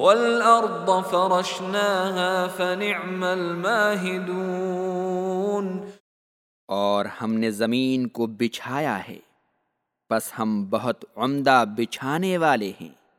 والارض فرشناها فنعم الماهدون۔ اور ہم نے زمین کو بچھایا ہے۔ بس ہم بہت عمدہ بچھانے والے ہیں۔